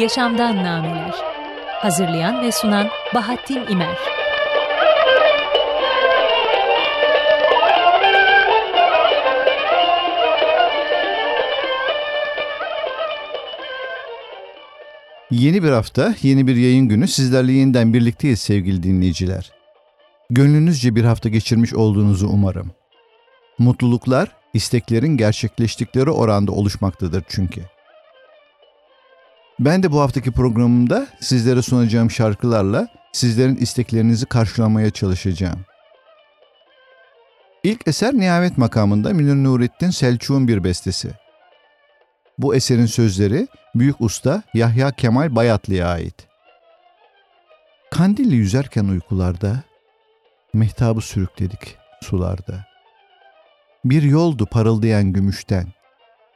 Yaşamdan Nameler Hazırlayan ve sunan Bahattin İmer Yeni bir hafta, yeni bir yayın günü sizlerle yeniden birlikteyiz sevgili dinleyiciler. Gönlünüzce bir hafta geçirmiş olduğunuzu umarım. Mutluluklar, isteklerin gerçekleştikleri oranda oluşmaktadır çünkü. Ben de bu haftaki programımda sizlere sunacağım şarkılarla sizlerin isteklerinizi karşılamaya çalışacağım. İlk eser Nihavet makamında Münir Nurettin Selçuk'un bir bestesi. Bu eserin sözleri büyük usta Yahya Kemal Bayatlı'ya ait. Kandilli yüzerken uykularda, mehtabı sürükledik sularda. Bir yoldu parıldayan gümüşten,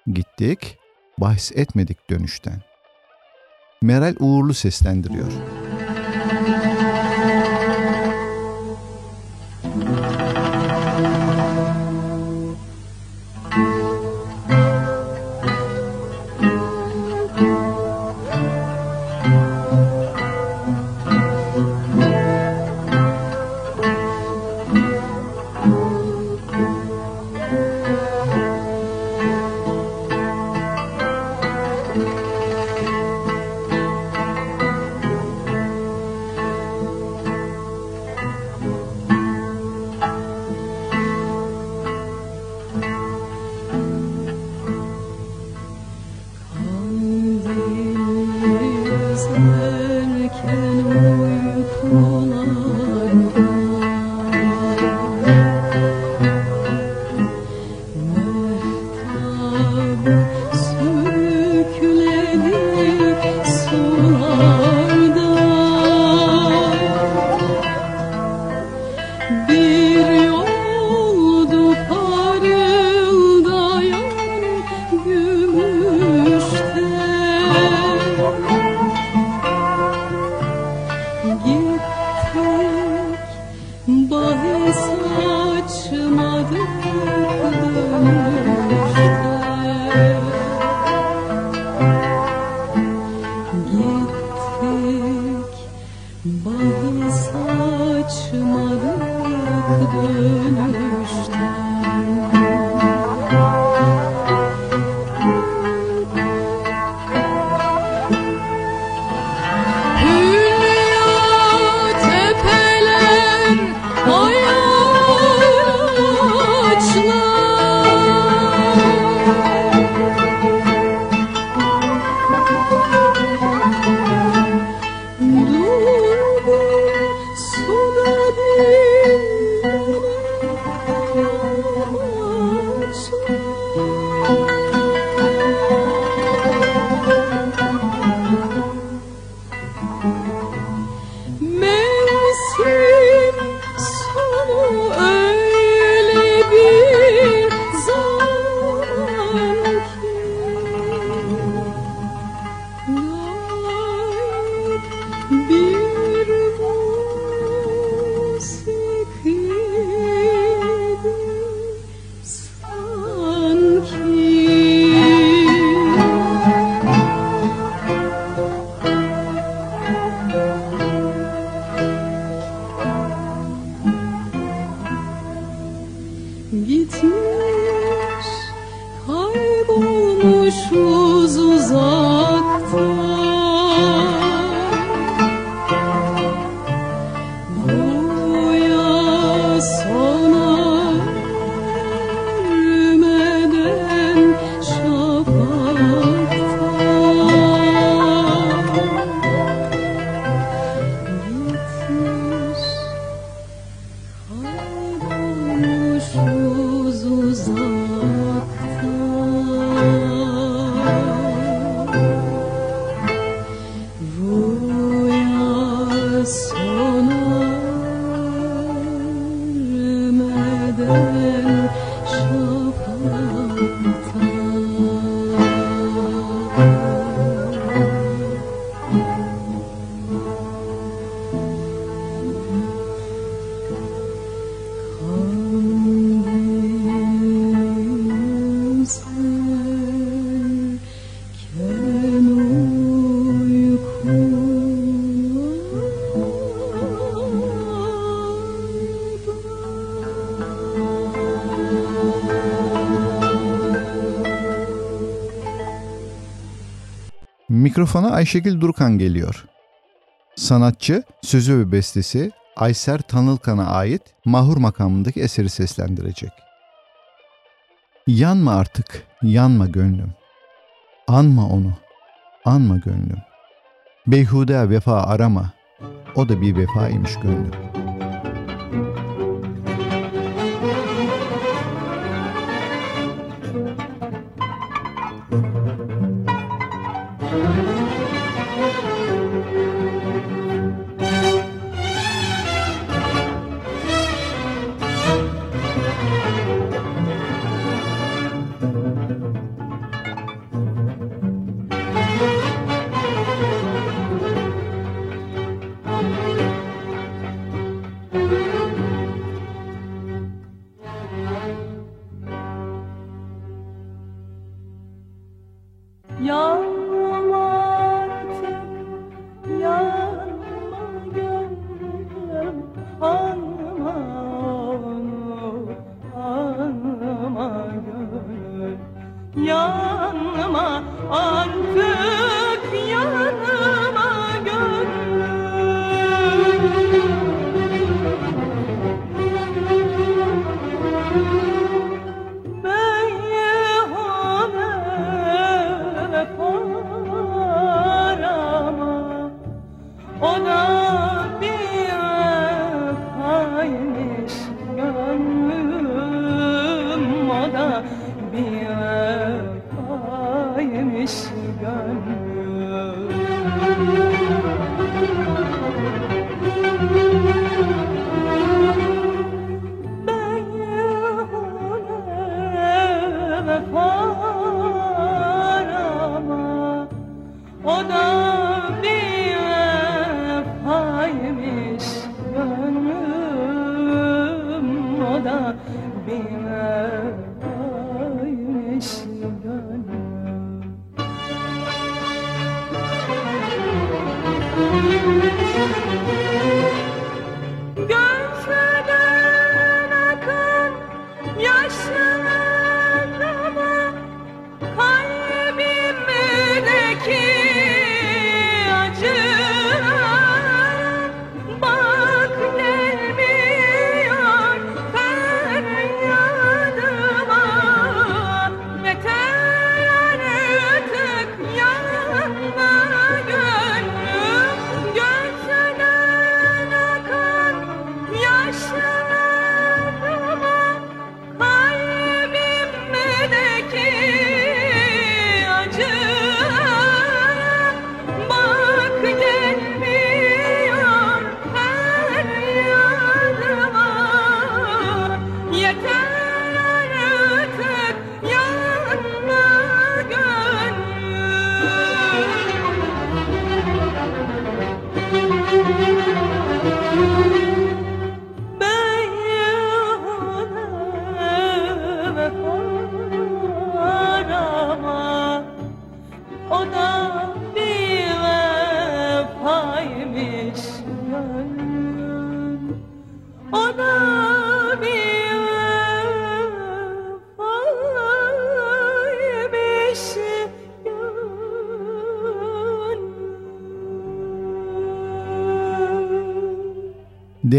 gittik, bahis etmedik dönüşten. Meral Uğurlu seslendiriyor. sensiz Mikrofona Ayşegül Durkan geliyor. Sanatçı, sözü ve bestesi Ayser Tanılkan'a ait Mahur makamındaki eseri seslendirecek. Yanma artık, yanma gönlüm. Anma onu, anma gönlüm. Beyhude vefa arama, o da bir vefaymış gönlüm. da biner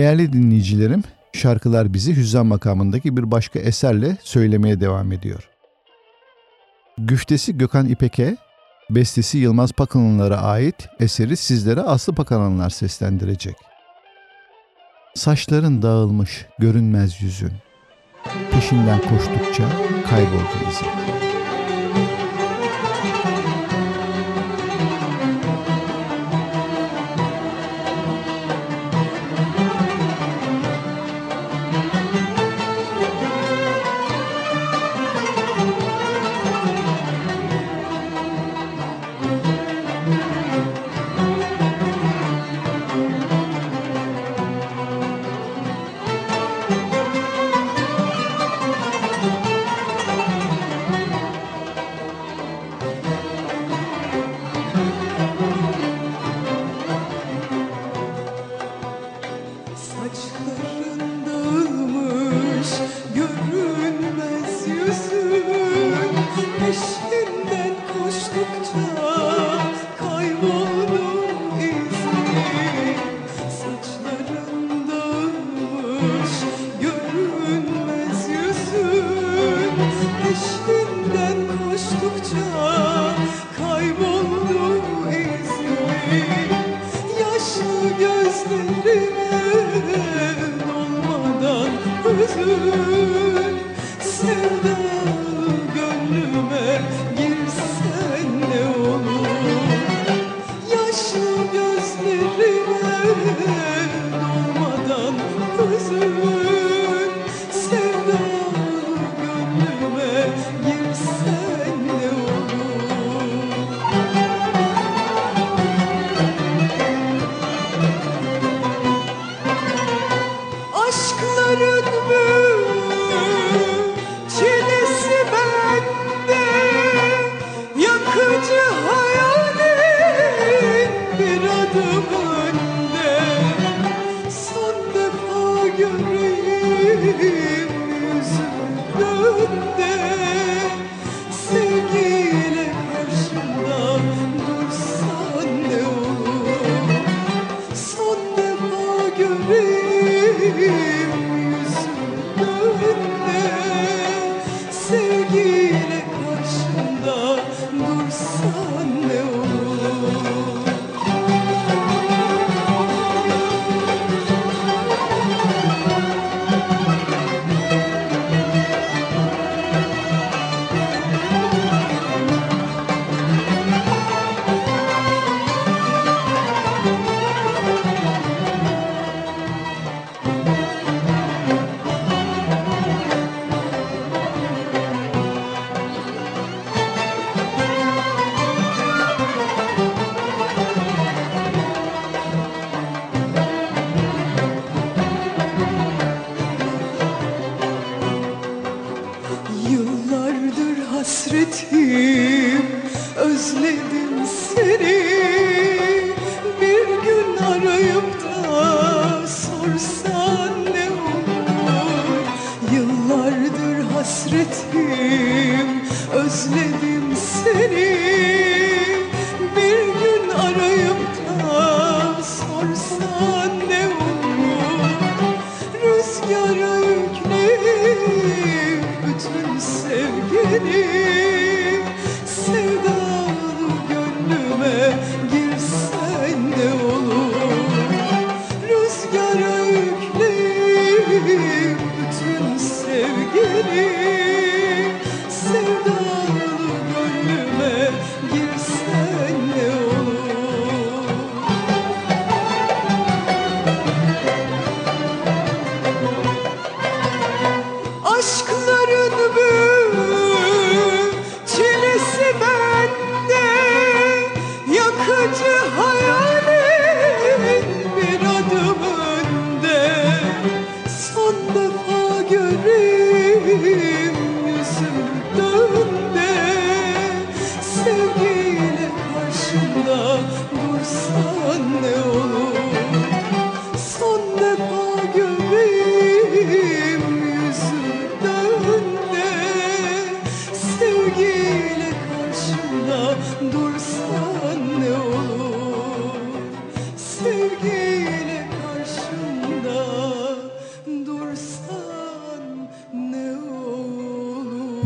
Değerli dinleyicilerim, şarkılar bizi hüzzam makamındaki bir başka eserle söylemeye devam ediyor. Güftesi Gökhan İpek'e, bestesi Yılmaz Pakanlılara ait eseri sizlere Aslı Pakanlılar seslendirecek. Saçların dağılmış, görünmez yüzün. Peşinden koştukça kayboldu izin.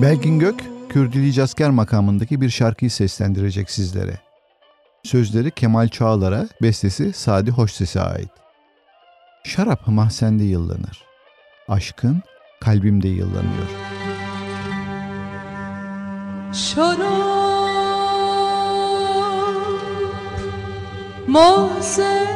Belgin Gök, Kürdili Casker makamındaki bir şarkıyı seslendirecek sizlere. Sözleri Kemal Çağlar'a, bestesi Sadi Hoşses'e ait. Şarap mahzende yıllanır. Aşkın kalbimde yıllanıyor. Şarap mahzende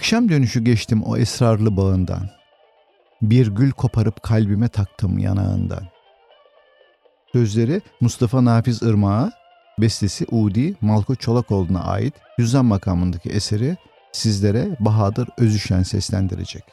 Akşam dönüşü geçtim o esrarlı bağından. Bir gül koparıp kalbime taktım yanağından. Sözleri Mustafa Nafiz Irmak'a, bestesi Udi Malko Çolakoğlu'na ait Hüzzam makamındaki eseri sizlere Bahadır Özüşen seslendirecek.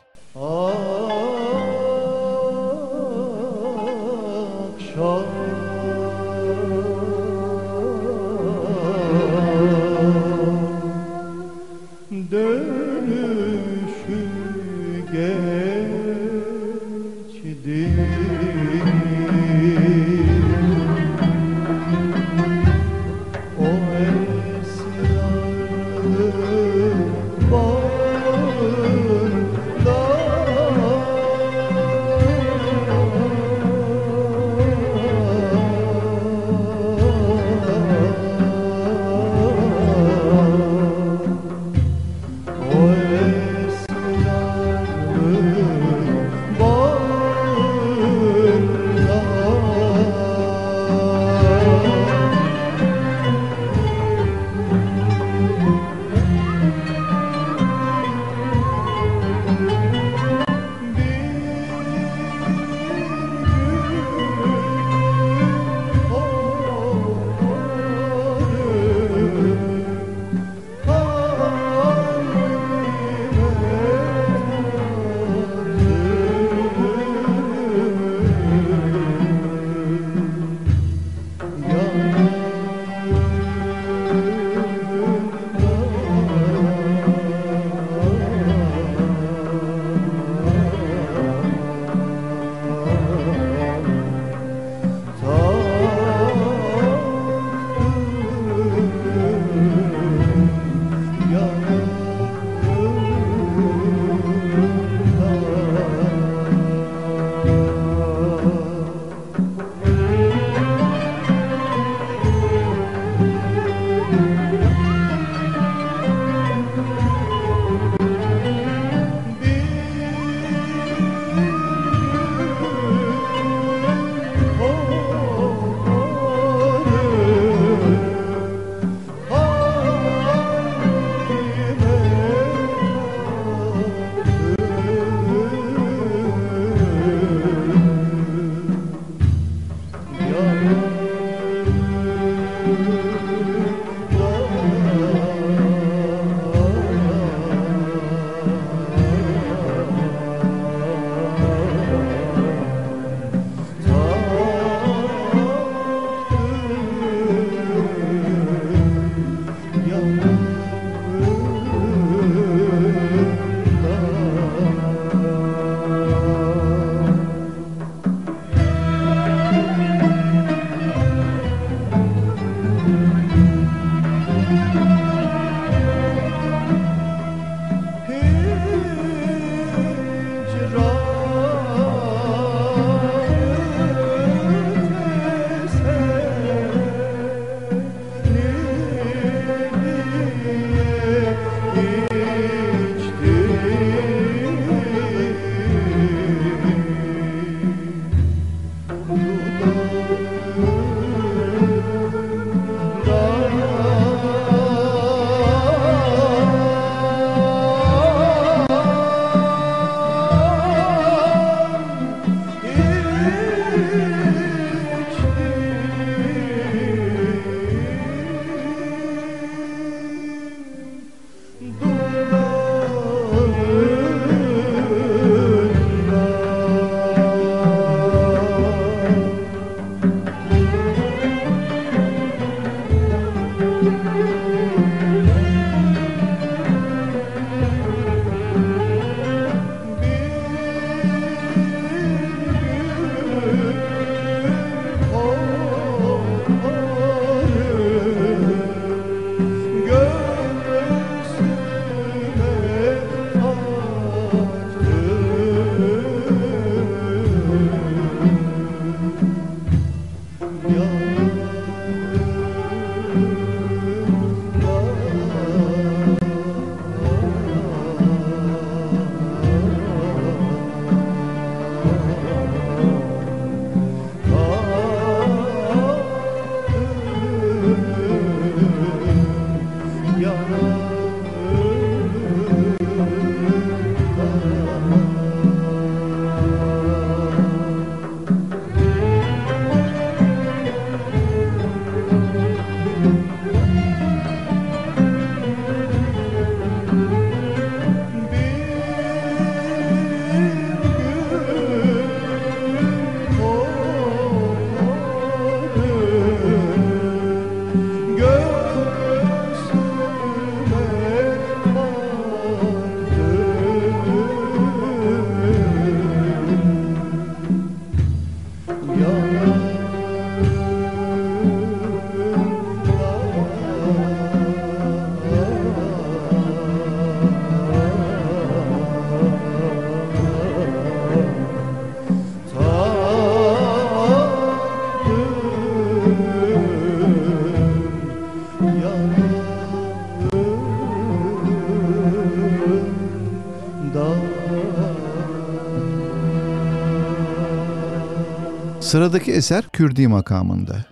Sıradaki eser Kürdi makamında.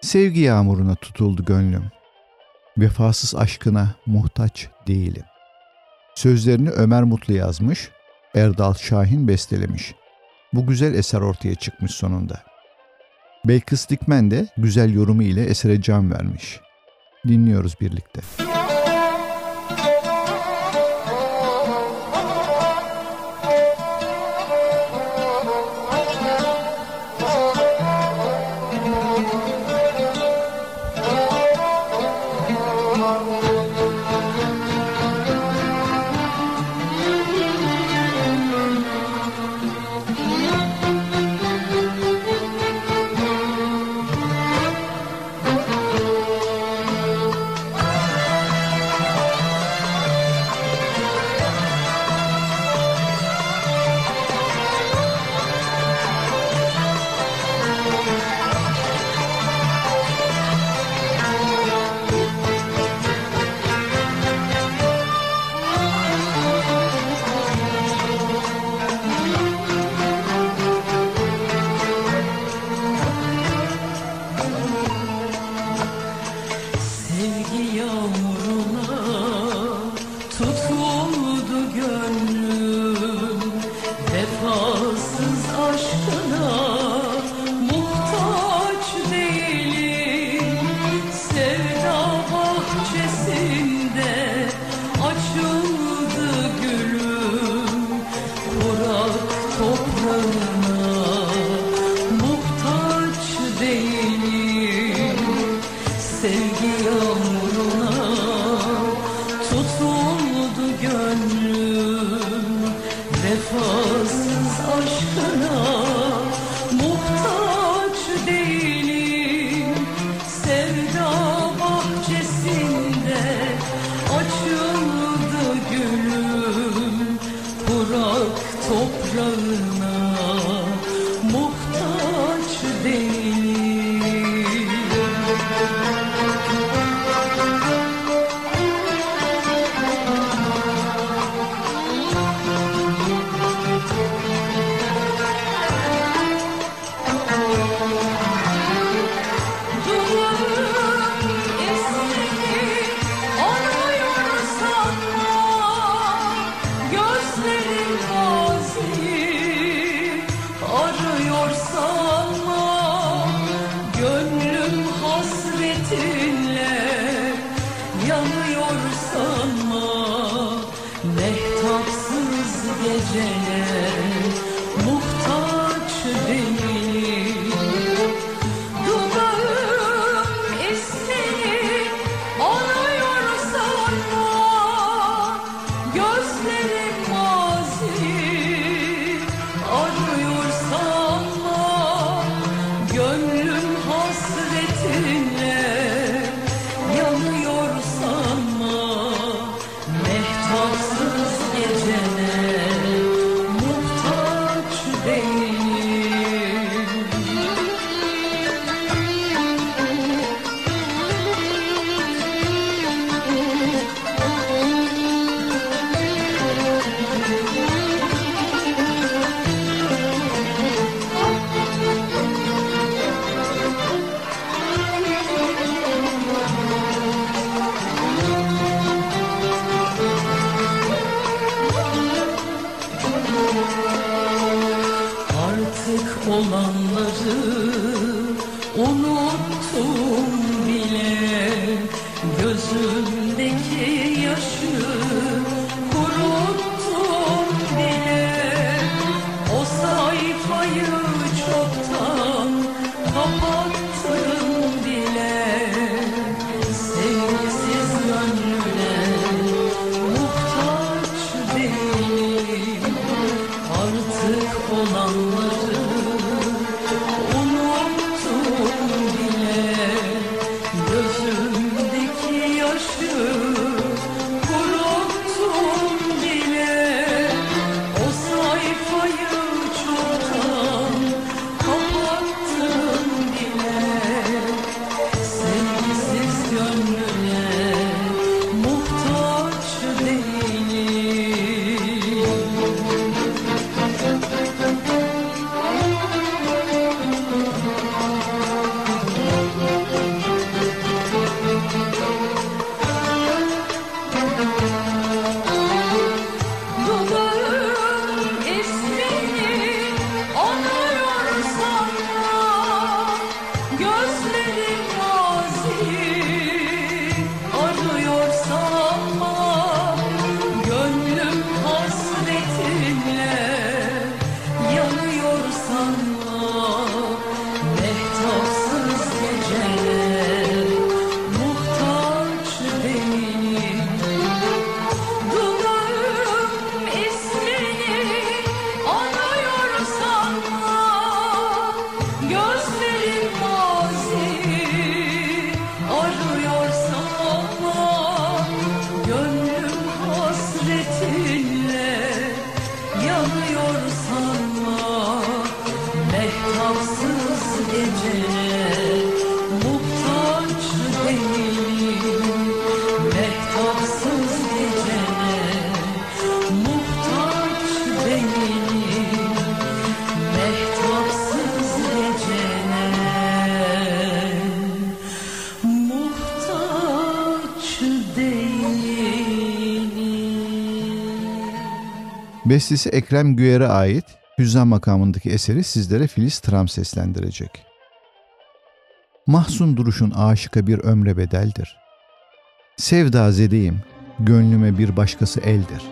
Sevgi yağmuruna tutuldu gönlüm. Vefasız aşkına muhtaç değilim. Sözlerini Ömer Mutlu yazmış, Erdal Şahin bestelemiş. Bu güzel eser ortaya çıkmış sonunda. Belkıs Dikmen de güzel yorumu ile esere can vermiş. Dinliyoruz birlikte. Müzik Bestesi Ekrem Güyer'e ait Hüzzam makamındaki eseri sizlere Filiz Tram seslendirecek. Mahzun duruşun aşıka bir ömre bedeldir. Sevda zedeyim, gönlüme bir başkası eldir.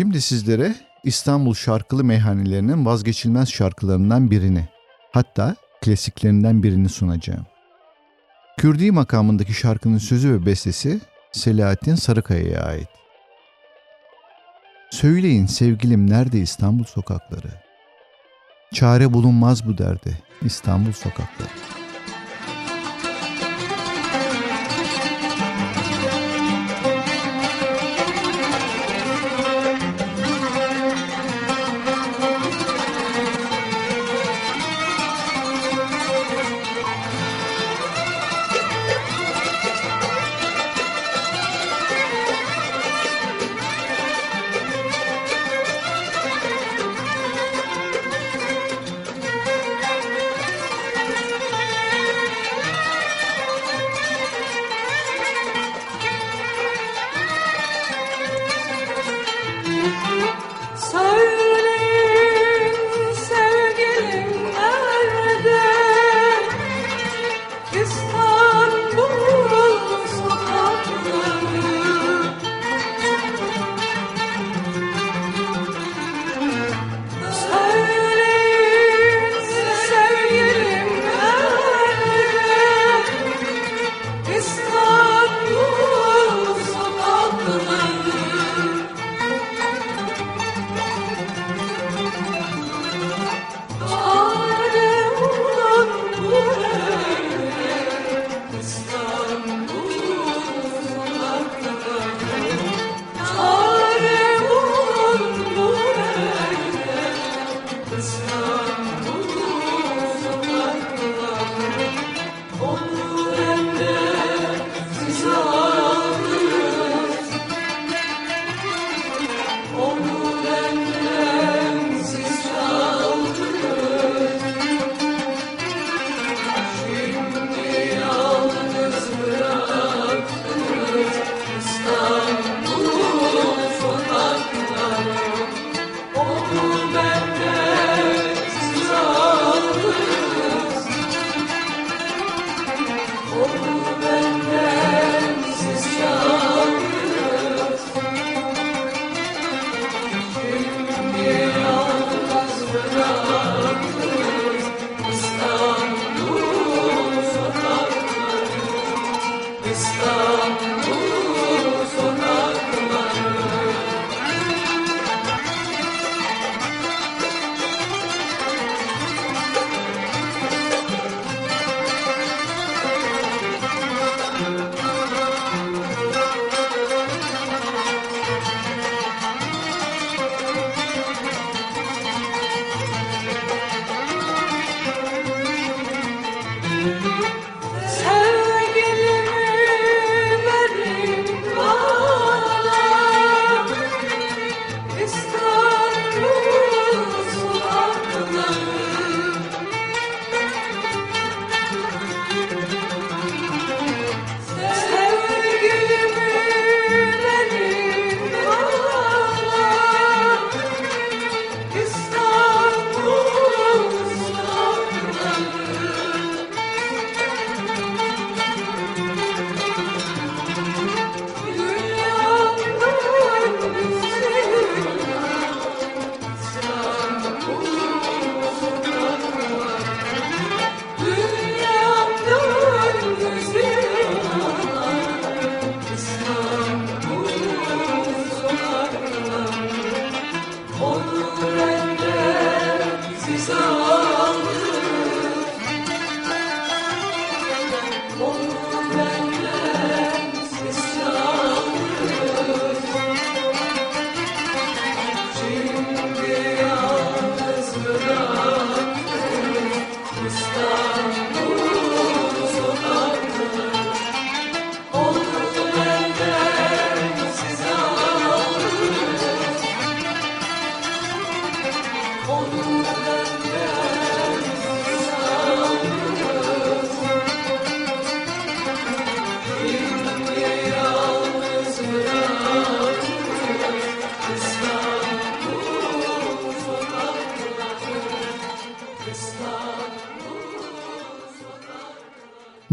Şimdi sizlere İstanbul şarkılı meyhanelerinin vazgeçilmez şarkılarından birini, hatta klasiklerinden birini sunacağım. Kürdi makamındaki şarkının sözü ve bestesi Selahattin Sarıkaya'ya ait. Söyleyin sevgilim nerede İstanbul sokakları? Çare bulunmaz bu derde İstanbul sokakları.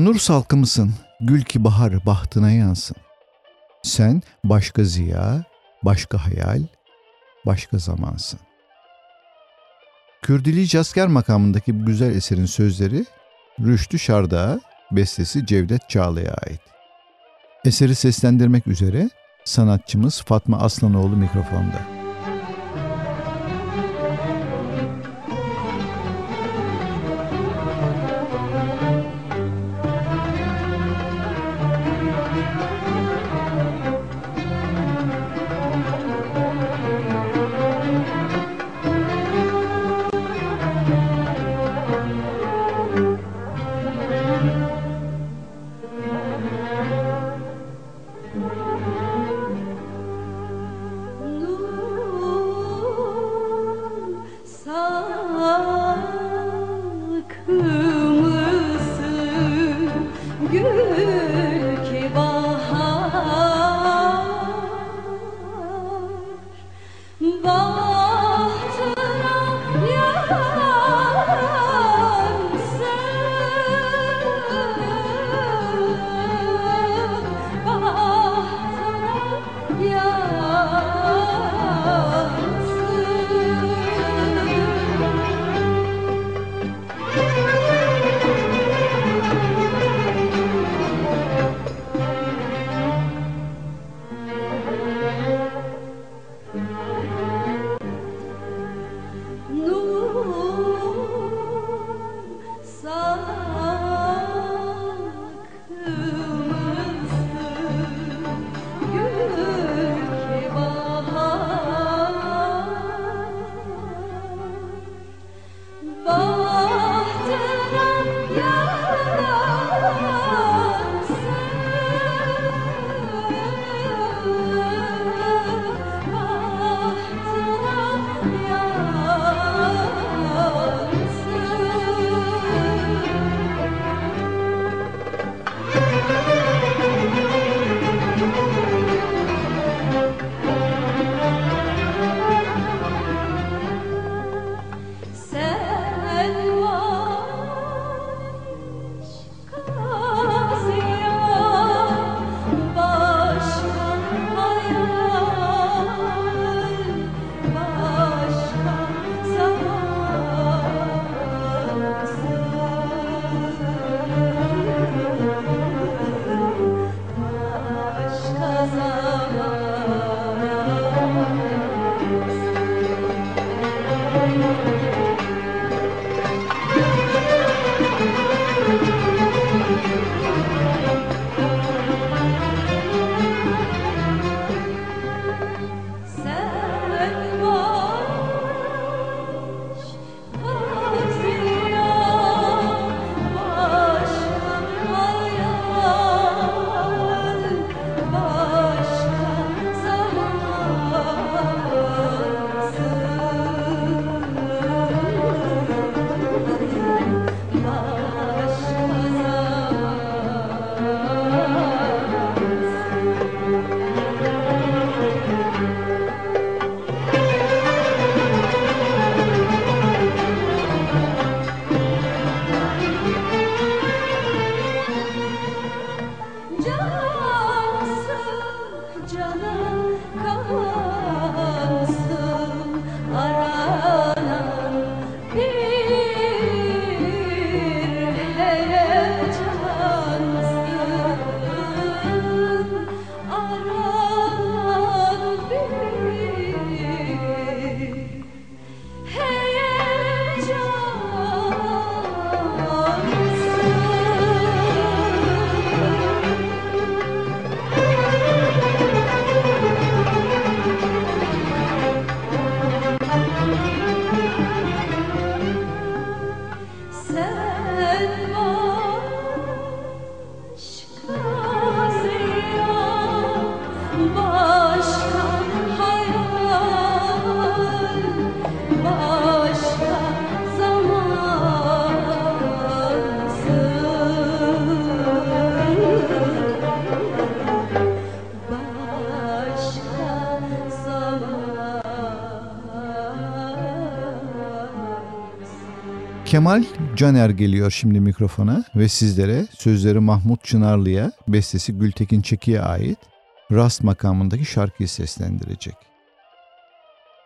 Nur salkımısın, gül ki bahar bahtına yansın. Sen başka ziya, başka hayal, başka zamansın. Kürdili Casker makamındaki bu güzel eserin sözleri Rüştü Şardağ'a, bestesi Cevdet Çağla'ya ait. Eseri seslendirmek üzere sanatçımız Fatma Aslanoğlu mikrofonda. Gül Sen Kemal Caner geliyor şimdi mikrofona ve sizlere sözleri Mahmut Çınarlı'ya, bestesi Gültekin Çeki'ye ait Rast makamındaki şarkıyı seslendirecek.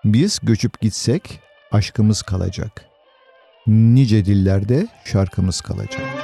Biz göçüp gitsek aşkımız kalacak. Nice dillerde şarkımız kalacak.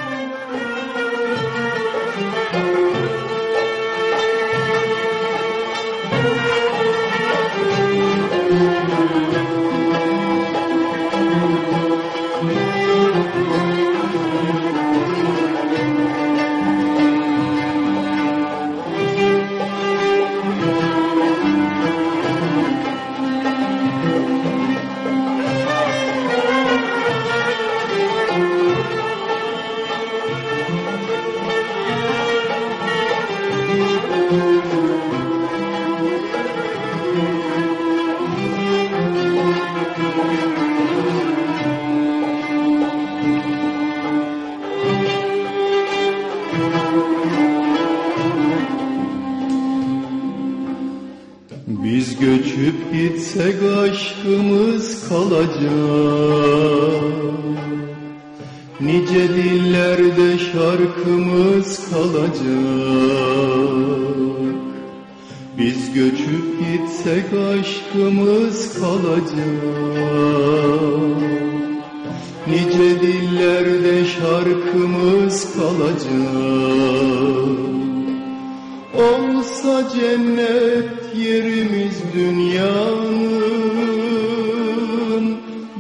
Dünyanın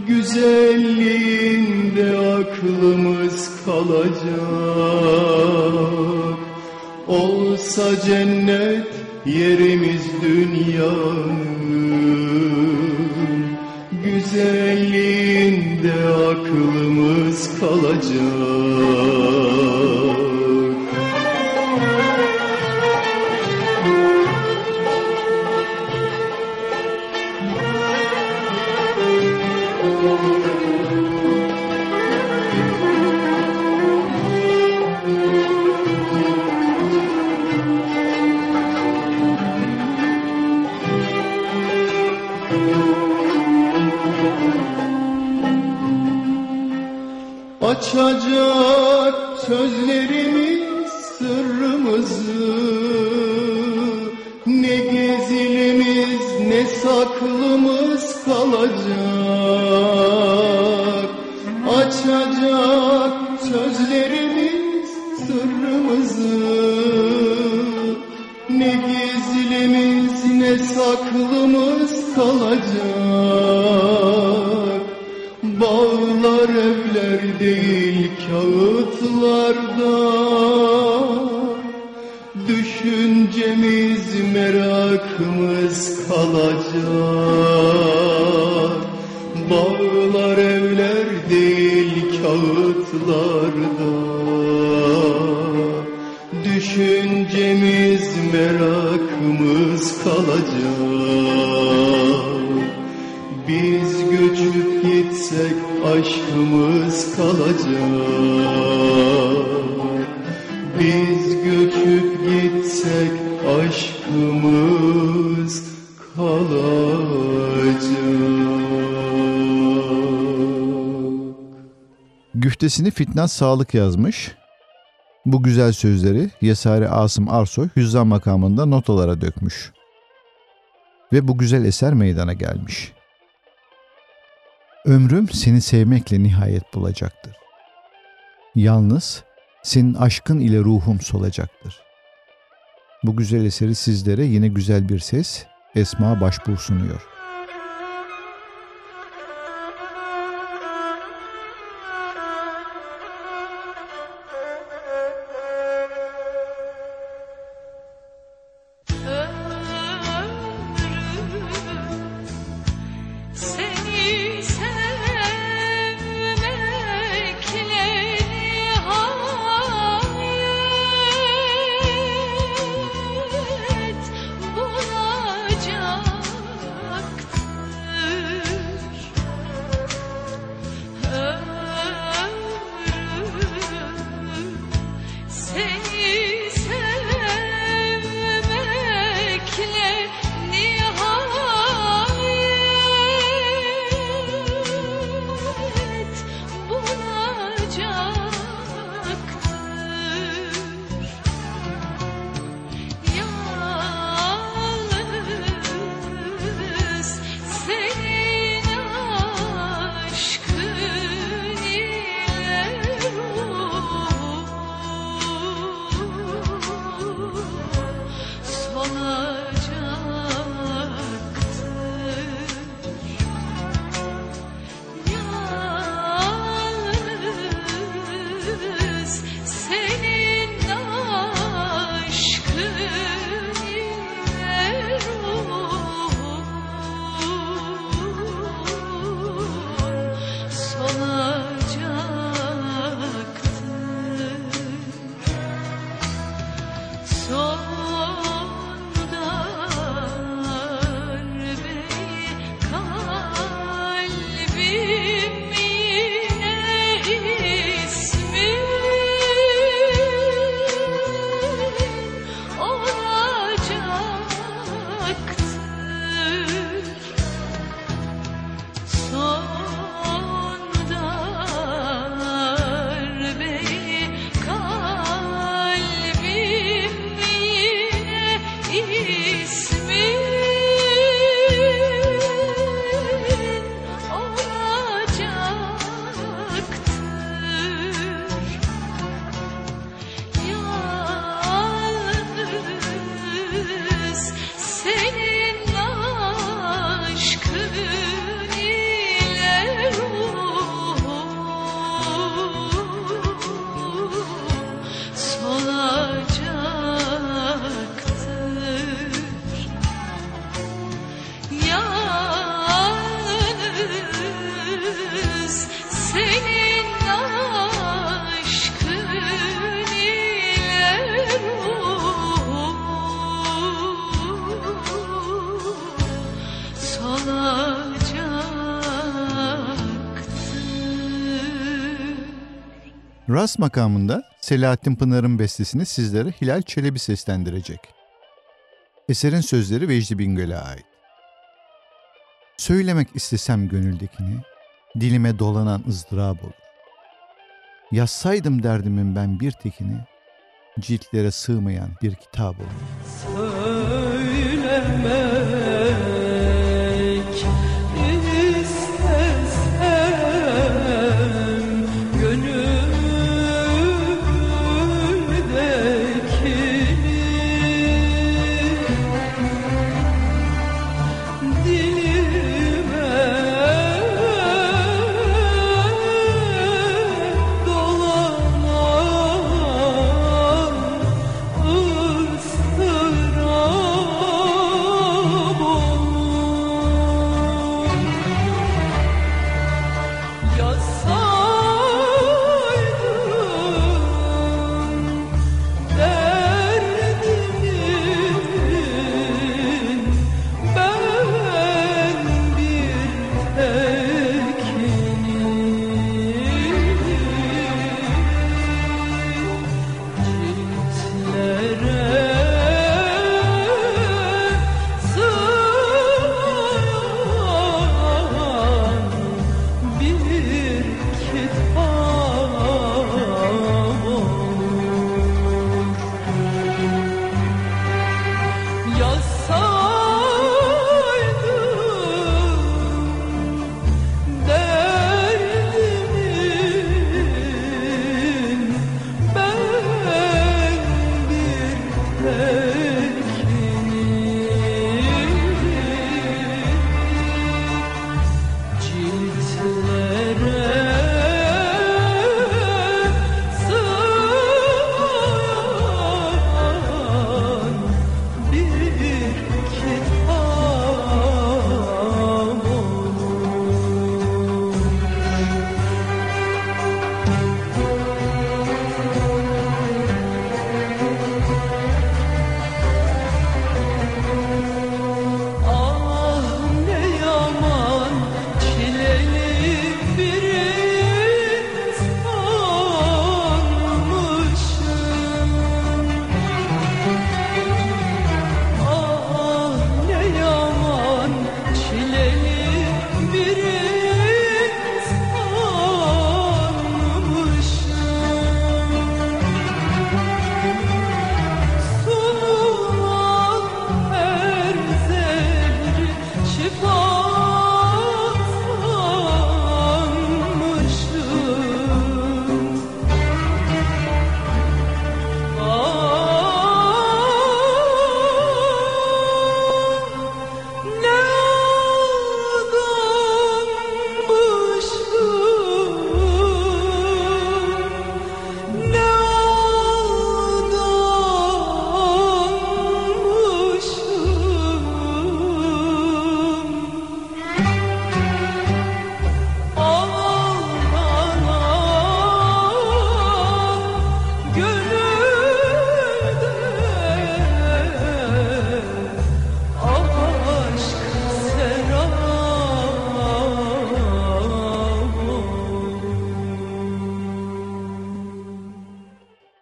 Güzelliğinde aklımız kalacak. Olsa cennet yerimiz dünyanın Güzelliğinde aklımız kalacak Açacak Güftesini Fitnat Sağlık yazmış. Bu güzel sözleri Yesari Asım Arsoy Hüzzam makamında notalara dökmüş. Ve bu güzel eser meydana gelmiş. Ömrüm seni sevmekle nihayet bulacaktır. Yalnız senin aşkın ile ruhum solacaktır. Bu güzel eseri sizlere yine güzel bir ses Esma Başbuğ sunuyor. Ras makamında Selahattin Pınar'ın bestesini sizlere Hilal Çelebi seslendirecek. Eserin sözleri Vecdi Bingöl'e ait. Söylemek istesem gönüldekini, dilime dolanan ızdırap olur. Yazsaydım derdimin ben bir tekini, ciltlere sığmayan bir kitap olur. Söylemek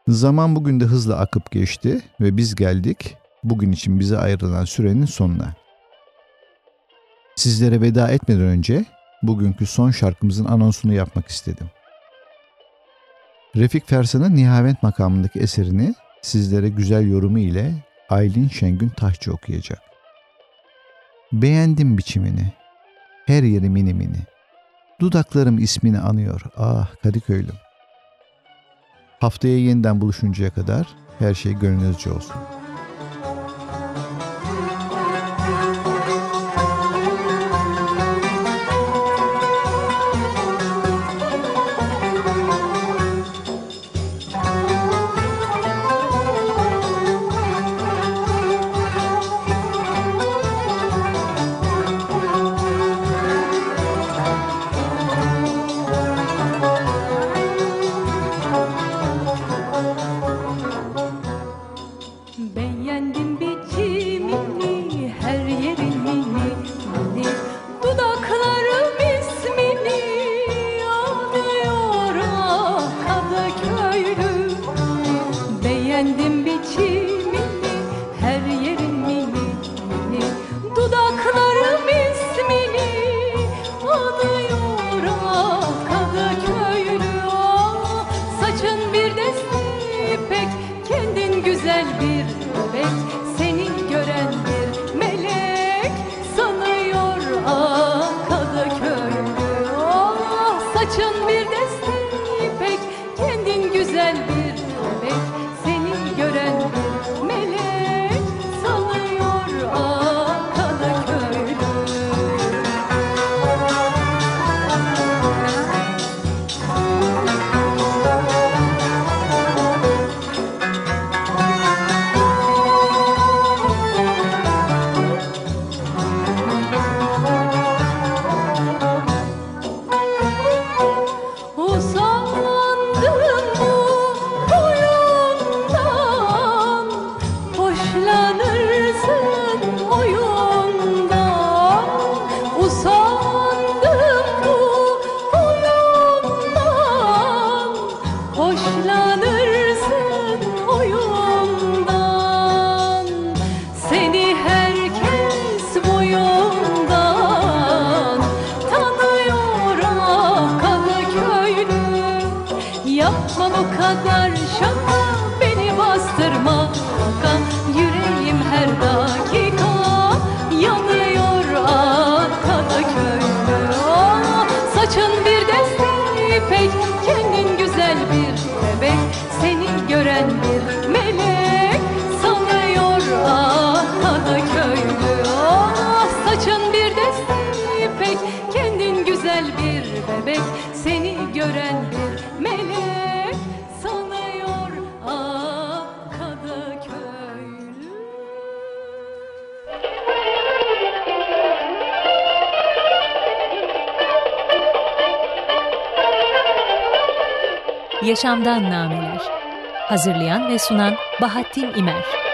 Zaman bugün de hızla akıp geçti ve biz geldik bugün için bize ayrılan sürenin sonuna. Sizlere veda etmeden önce bugünkü son şarkımızın anonsunu yapmak istedim. Refik Fersan'ın Nihavent makamındaki eserini sizlere güzel yorumu ile Aylin Şengün Taşçı okuyacak. Beğendim biçimini, her yeri mini mini. Dudaklarım ismini anıyor, ah Kadıköylüm. Haftaya yeniden buluşuncaya kadar her şey gönlünüzce olsun. Yaşamdan Nameler. Hazırlayan ve sunan Bahattin İmer